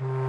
Mm-hmm.